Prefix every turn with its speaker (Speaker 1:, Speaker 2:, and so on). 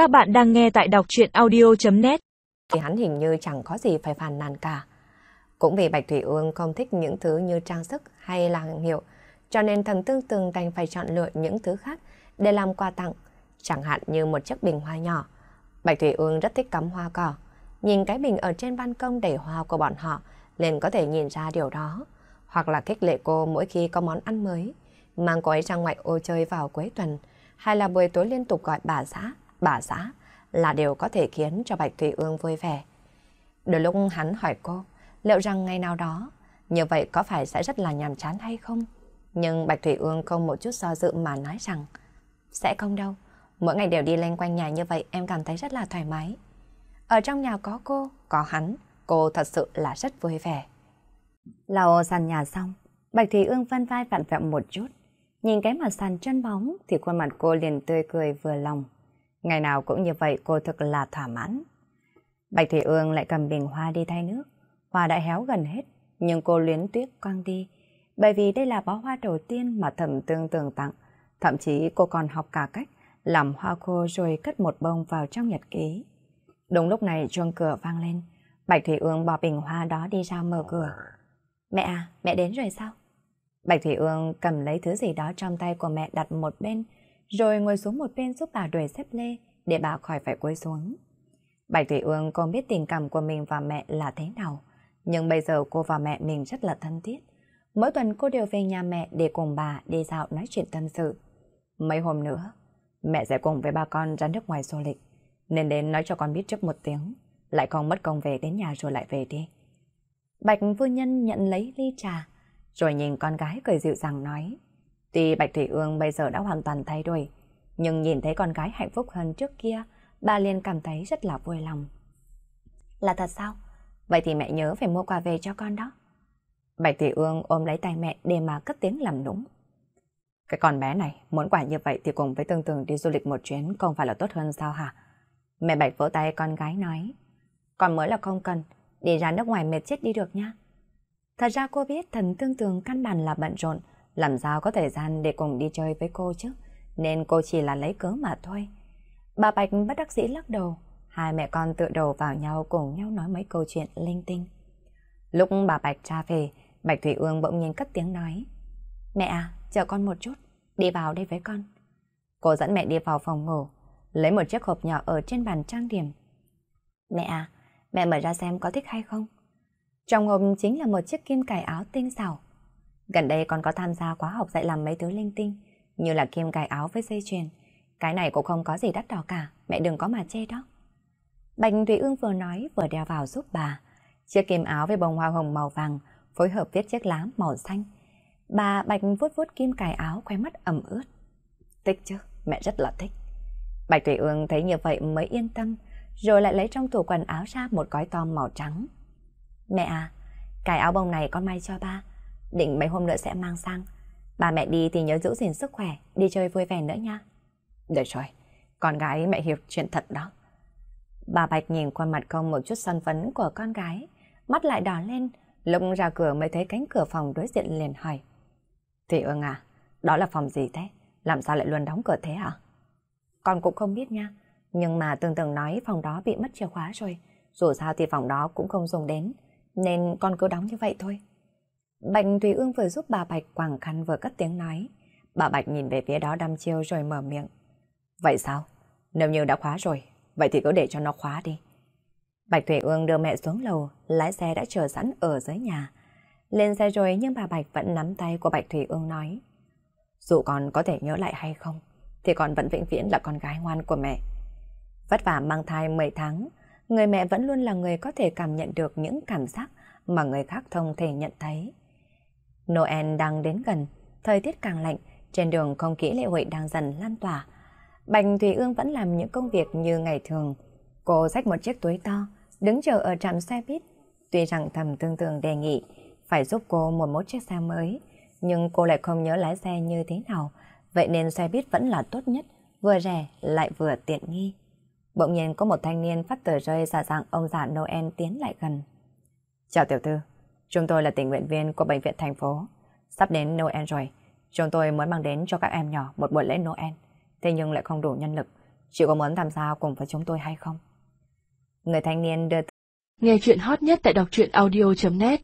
Speaker 1: Các bạn đang nghe tại đọc chuyện audio.net
Speaker 2: Thì hắn hình như chẳng có gì phải phàn nàn cả. Cũng vì Bạch Thủy Ương không thích những thứ như trang sức hay là hàng hiệu, cho nên thần tương tường đành phải chọn lựa những thứ khác để làm quà tặng, chẳng hạn như một chiếc bình hoa nhỏ. Bạch Thủy Ương rất thích cắm hoa cỏ, nhìn cái bình ở trên ban công đầy hoa của bọn họ, liền có thể nhìn ra điều đó. Hoặc là khích lệ cô mỗi khi có món ăn mới, mang cô ấy ra ngoại ô chơi vào cuối tuần, hay là buổi tối liên tục gọi bà xã, bà xã, là điều có thể khiến cho Bạch Thủy Ương vui vẻ. Đôi lúc hắn hỏi cô, liệu rằng ngày nào đó, như vậy có phải sẽ rất là nhàm chán hay không? Nhưng Bạch Thủy Ương không một chút do dự mà nói rằng, sẽ không đâu, mỗi ngày đều đi lên quanh nhà như vậy em cảm thấy rất là thoải mái. Ở trong nhà có cô, có hắn, cô thật sự là rất vui vẻ.
Speaker 3: Lau sàn nhà xong, Bạch Thủy Ương văn vai vặn vẹo một chút. Nhìn cái mặt sàn chân bóng thì khuôn mặt cô liền tươi cười vừa lòng. Ngày nào cũng như vậy cô thực là thỏa mãn. Bạch Thủy Ương lại cầm bình hoa đi thay nước. Hoa đã héo gần hết, nhưng cô luyến tuyết quăng đi. Bởi vì đây là bó hoa đầu tiên mà thẩm tương tường tặng. Thậm chí cô còn học cả cách làm hoa khô rồi cất một bông vào trong nhật ký. Đúng lúc này chuông cửa vang lên. Bạch Thủy Ương bỏ bình hoa đó đi ra mở cửa. Mẹ à, mẹ đến rồi sao? Bạch Thủy Ương cầm lấy thứ gì đó trong tay của mẹ đặt một bên, rồi ngồi xuống một bên giúp bà đuổi xếp lê để bà khỏi phải cúi xuống. Bạch Thủy Ương không biết tình cảm của mình và mẹ là thế nào, nhưng bây giờ cô và mẹ mình rất là thân thiết. Mỗi tuần cô đều về nhà mẹ để cùng bà đi dạo nói chuyện tâm sự. Mấy hôm nữa, mẹ sẽ cùng với ba con ra nước ngoài du lịch, nên đến nói cho con biết trước một tiếng, lại không mất công về đến nhà rồi lại về đi. Bạch phu nhân nhận lấy ly trà, rồi nhìn con gái cười dịu dàng nói. Tuy Bạch Thủy Ương bây giờ đã hoàn toàn thay đổi, nhưng nhìn thấy con gái hạnh phúc hơn trước kia, bà liền cảm thấy rất là vui lòng. Là thật sao? Vậy thì mẹ nhớ phải mua quà về cho con đó. Bạch Thủy Ương ôm lấy tay mẹ để mà cất tiếng làm đúng. Cái con bé này, muốn quà như vậy thì cùng với Tương Tương đi du lịch một chuyến không phải là tốt hơn sao hả? Mẹ Bạch vỗ tay con gái nói. Con mới là không cần, đi ra nước ngoài mệt chết đi được nha. Thật ra cô biết thần Tương Tương căn bản là bận rộn, làm sao có thời gian để cùng đi chơi với cô chứ, nên cô chỉ là lấy cớ mà thôi. Bà Bạch bất đắc dĩ lắc đầu, hai mẹ con tự đầu vào nhau cùng nhau nói mấy câu chuyện linh tinh. Lúc bà Bạch ra về, Bạch Thủy Ương bỗng nhiên cất tiếng nói. Mẹ à, chờ con một chút, đi vào đây với con. Cô dẫn mẹ đi vào phòng ngủ, lấy một chiếc hộp nhỏ ở trên bàn trang điểm. Mẹ à, mẹ mở ra xem có thích hay không? Trong hộp chính là một chiếc kim cài áo tinh xảo. Gần đây con có tham gia khóa học dạy làm mấy thứ linh tinh, như là kim cài áo với dây chuyền. Cái này cũng không có gì đắt đỏ cả, mẹ đừng có mà chê đó. Bạch Thủy Ương vừa nói vừa đeo vào giúp bà. Chiếc kim áo với bông hoa hồng màu vàng phối hợp viết chiếc lá màu xanh. Bà Bạch vuốt vuốt kim cài áo khoe mắt ẩm ướt. Thích chứ, mẹ rất là thích. Bạch Thủy Ương thấy như vậy mới yên tâm, rồi lại lấy trong tủ quần áo ra một gói to màu trắng. Mẹ à, cái áo bông này con may cho ba, định mấy hôm nữa sẽ mang sang. Ba mẹ đi thì nhớ giữ gìn sức khỏe, đi chơi vui vẻ nữa nha. Được rồi, con gái mẹ hiểu chuyện thật đó. Bà Bạch nhìn qua mặt không một chút sân phấn của con gái, mắt lại đỏ lên, lúc ra cửa mới thấy cánh cửa phòng đối diện liền hỏi. Thì ương à, đó là phòng gì thế? Làm sao lại luôn đóng cửa thế hả? Con cũng không biết nha, nhưng mà tương từng nói phòng đó bị mất chìa khóa rồi. Dù sao thì phòng đó cũng không dùng đến, nên con cứ đóng như vậy thôi. Bạch Thùy Ương vừa giúp bà Bạch quàng khăn vừa cất tiếng nói. Bà Bạch nhìn về phía đó đăm chiêu rồi mở miệng. Vậy sao? Nếu như đã khóa rồi, vậy thì cứ để cho nó khóa đi. Bạch Thủy Ương đưa mẹ xuống lầu, lái xe đã chờ sẵn ở dưới nhà. Lên xe rồi nhưng bà Bạch vẫn nắm tay của Bạch Thủy Ương nói. Dù con có thể nhớ lại hay không, thì con vẫn vĩnh viễn là con gái ngoan của mẹ. Vất vả mang thai 10 tháng, người mẹ vẫn luôn là người có thể cảm nhận được những cảm giác mà người khác không thể nhận thấy. Noel đang đến gần, thời tiết càng lạnh, trên đường không khí lễ hội đang dần lan tỏa. Bạch Thủy Ương vẫn làm những công việc như ngày thường. Cô xách một chiếc túi to, đứng chờ ở trạm xe buýt. Tuy rằng thầm tương tương đề nghị phải giúp cô một mốt chiếc xe mới, nhưng cô lại không nhớ lái xe như thế nào, vậy nên xe buýt vẫn là tốt nhất, vừa rẻ lại vừa tiện nghi. Bỗng nhiên có một thanh niên phát tờ rơi giả dạng ông già Noel tiến lại gần. Chào tiểu thư, chúng tôi là tình nguyện viên của bệnh viện thành phố. Sắp đến Noel rồi, chúng tôi muốn mang đến cho các em nhỏ một buổi lễ Noel, thế nhưng lại không đủ nhân lực, chị có muốn tham gia cùng với chúng tôi hay không? Người thanh niên đưa
Speaker 1: Nghe chuyện hot nhất tại đọc truyện audio.net